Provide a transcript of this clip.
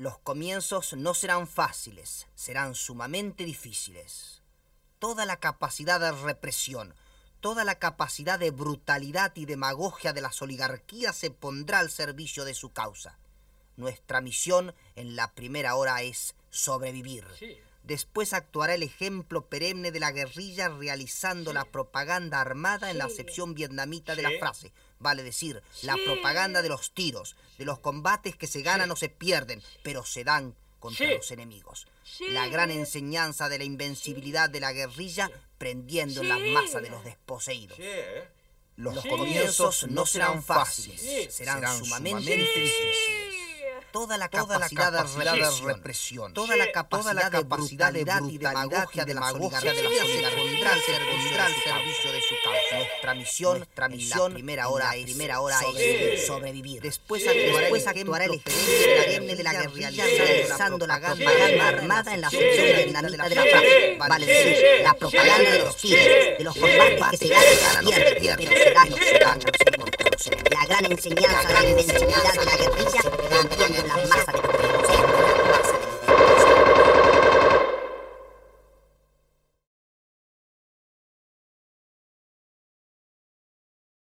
Los comienzos no serán fáciles, serán sumamente difíciles. Toda la capacidad de represión, toda la capacidad de brutalidad y demagogia de las oligarquías se pondrá al servicio de su causa. Nuestra misión en la primera hora es sobrevivir. Después actuará el ejemplo perenne de la guerrilla realizando la propaganda armada en la acepción vietnamita de la frase. Vale decir, la propaganda de los tiros, de los combates que se ganan o se pierden, pero se dan contra los enemigos. La gran enseñanza de la invencibilidad de la guerrilla prendiendo en la masa de los desposeídos. Los comienzos no serán fáciles, serán, sumamente difíciles toda la capacidad, de, represión, toda la capacidad, de brutalidad y demagogia de la solidaridad de la pondrá al servicio de su causa. Nuestra misión, nuestra misión, primera hora es, primera hora sobrevivir. sobrevivir. Después, actuará el ejemplo de la guerrilla realizando la propaganda armada en la función de la frase. Vale decir, la propaganda de los tiros, de los combates que se ganan, se pierden, pero se ganan, se ganan, la gran enseñanza de la invencibilidad de la guerrilla, rompiendo la masa de